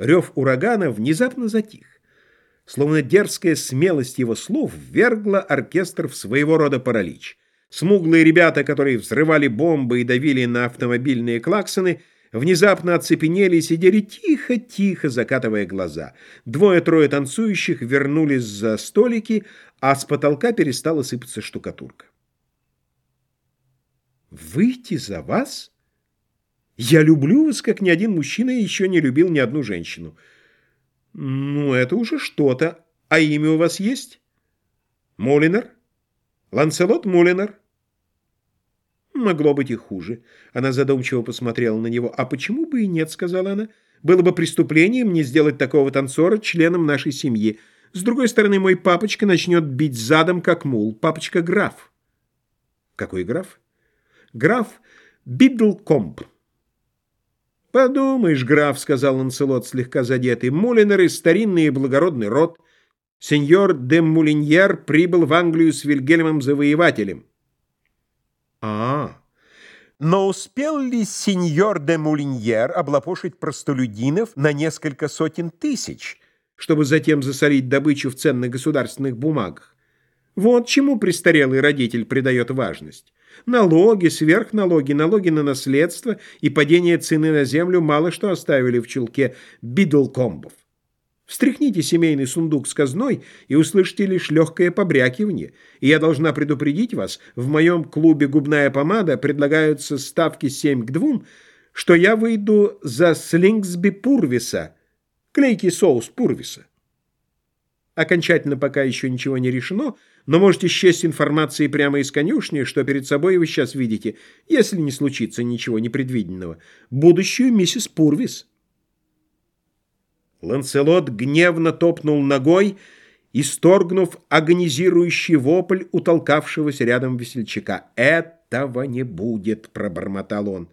Рев урагана внезапно затих. Словно дерзкая смелость его слов ввергла оркестр в своего рода паралич. Смуглые ребята, которые взрывали бомбы и давили на автомобильные клаксоны, внезапно оцепенели и сидели тихо-тихо, закатывая глаза. Двое-трое танцующих вернулись за столики, а с потолка перестала сыпаться штукатурка. «Выйти за вас? Я люблю вас, как ни один мужчина еще не любил ни одну женщину». «Ну, это уже что-то. А имя у вас есть?» «Мулинер? Ланселот Мулинер?» «Могло быть и хуже». Она задумчиво посмотрела на него. «А почему бы и нет?» — сказала она. «Было бы преступлением не сделать такого танцора членом нашей семьи. С другой стороны, мой папочка начнет бить задом, как мул. Папочка граф». «Какой граф?» «Граф Биддлкомп». «Подумаешь, граф», — сказал Ланселот, слегка задетый, — «Мулинеры — старинный и благородный род. Сеньор де Мулиньер прибыл в Англию с Вильгельмом Завоевателем». «А, но успел ли сеньор де Мулиньер облапошить простолюдинов на несколько сотен тысяч, чтобы затем засолить добычу в ценных государственных бумагах? Вот чему престарелый родитель придает важность». Налоги, сверхналоги, налоги на наследство и падение цены на землю мало что оставили в чулке бидлкомбов. Встряхните семейный сундук с казной и услышите лишь легкое побрякивание. И я должна предупредить вас, в моем клубе «Губная помада» предлагаются ставки 7 к 2, что я выйду за Слингсби Пурвиса, клейкий соус Пурвиса. Окончательно пока еще ничего не решено, но можете счесть информацией прямо из конюшни, что перед собой вы сейчас видите, если не случится ничего непредвиденного, будущую миссис Пурвис. Ланселот гневно топнул ногой, исторгнув агонизирующий вопль у толкавшегося рядом весельчака. «Этого не будет!» — пробормотал он.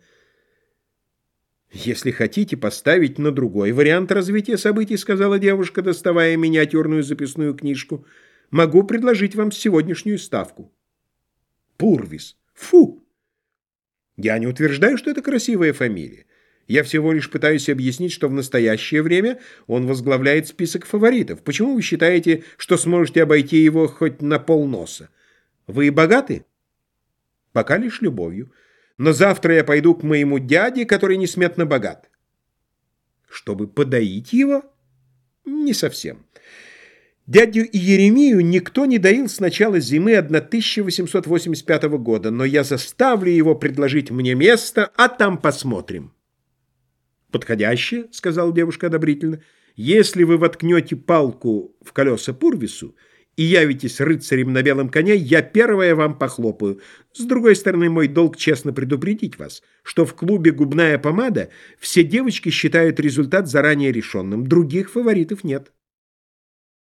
«Если хотите поставить на другой вариант развития событий, — сказала девушка, доставая миниатюрную записную книжку, — могу предложить вам сегодняшнюю ставку». «Пурвис! Фу!» «Я не утверждаю, что это красивая фамилия. Я всего лишь пытаюсь объяснить, что в настоящее время он возглавляет список фаворитов. Почему вы считаете, что сможете обойти его хоть на полноса? Вы богаты?» «Пока лишь любовью». Но завтра я пойду к моему дяде, который несметно богат. Чтобы подоить его? Не совсем. Дядю Еремию никто не доил с начала зимы 1885 года, но я заставлю его предложить мне место, а там посмотрим. «Подходящее», — сказала девушка одобрительно, — «если вы воткнете палку в колеса Пурвису, и явитесь рыцарем на белом коне, я первая вам похлопаю. С другой стороны, мой долг честно предупредить вас, что в клубе «Губная помада» все девочки считают результат заранее решенным, других фаворитов нет».